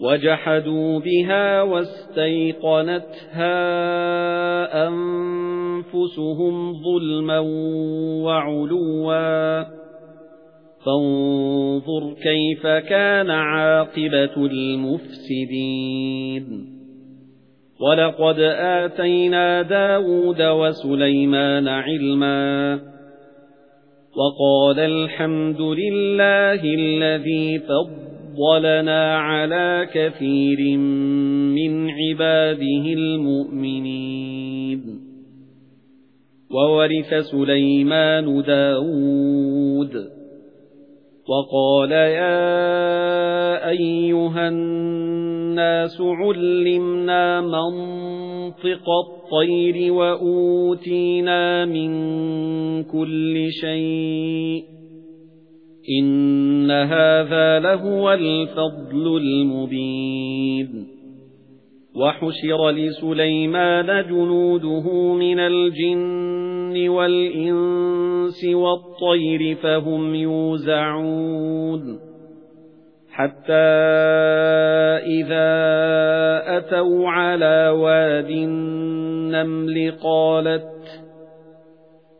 وَجَحَدُوا بِهَا وَاسْتَيْقَنَتْهَا أَنفُسُهُمْ ظُلْمًا وَعُلُوًّا. فَانظُرْ كَيْفَ كَانَ عَاقِبَةُ الْمُفْسِدِينَ. وَلَقَدْ آتَيْنَا دَاوُودَ وَسُلَيْمَانَ عِلْمًا. وَقَالَ الْحَمْدُ لِلَّهِ الَّذِي فَضَّلَ فَضَّلَنَا عَلَى كَثِيرٍ مِنْ عِبَادِهِ الْمُؤْمِنِينَ وَوَرِثَ سُلَيْمَانُ دَاوُودَ وَقَالَ يَا أَيُّهَا النَّاسُ عُلِّمْنَا مَنطِقَ الطَّيْرِ وَأُوتِينَا مِنْ كُلِّ شَيْءٍ إِنَّ هَذَا لَهُوَ الْفَضْلُ الْمُبِينُ وَحُشِرَ لِسُلَيْمَانَ جُنُودُهُ مِنَ الْجِنِّ وَالْإِنسِ وَالطَّيْرِ فَهُمْ يُوزَعُونَ حَتَّى إِذَا أَتَوْا عَلَى وَادِ النَّمْلِ قَالَتْ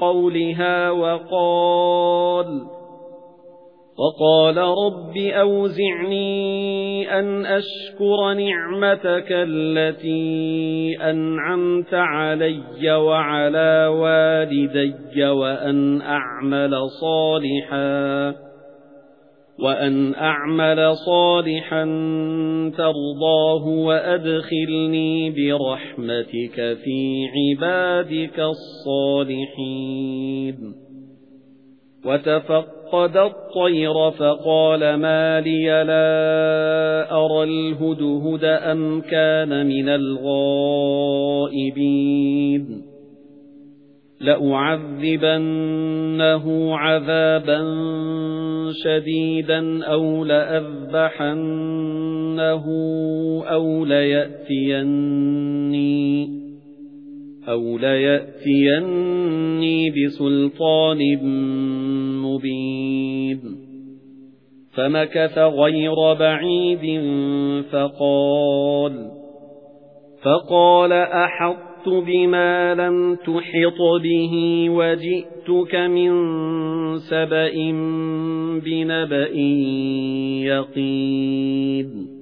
قَوْلِهَا وَقَالَ وَقَالَ رَبِّ أَوْزِعْنِي أَنْ أَشْكُرَ نِعْمَتَكَ الَّتِي أَنْعَمْتَ عَلَيَّ وَعَلَى وَالِدَيَّ وَأَنْ أَعْمَلَ صَالِحًا وَأَنْ أَعْمَلَ صَالِحًا تَرْضَاهُ وَأَدْخِلْنِي بِرَحْمَتِكَ فِي عِبَادِكَ الصَّالِحِينَ وَتَفَقَّدَ الطَّيْرَ فَقَالَ مَا لِيَ لَا أَرَى الْهُدْهُدَ أَمْ كَانَ مِنَ الْغَائِبِينَ لَأُعَذِّبَنَّهُ عَذَابًا شَدِيدًا أَوْ لَأَذْبَحَنَّهُ أَوْ لَيَأْتِيَنِّي أَوْ لَيَأْتِيَنِّي بِسُلْطَانٍ مُبِينٍ. فَمَكَثَ غَيْرَ بَعِيدٍ فَقَالَ فَقَالَ أَحَطتُ بِمَا لَمْ تُحِطْ بِهِ وَجِئْتُكَ مِنْ سَبَإٍ بِنَبَإٍ يَقِينٍ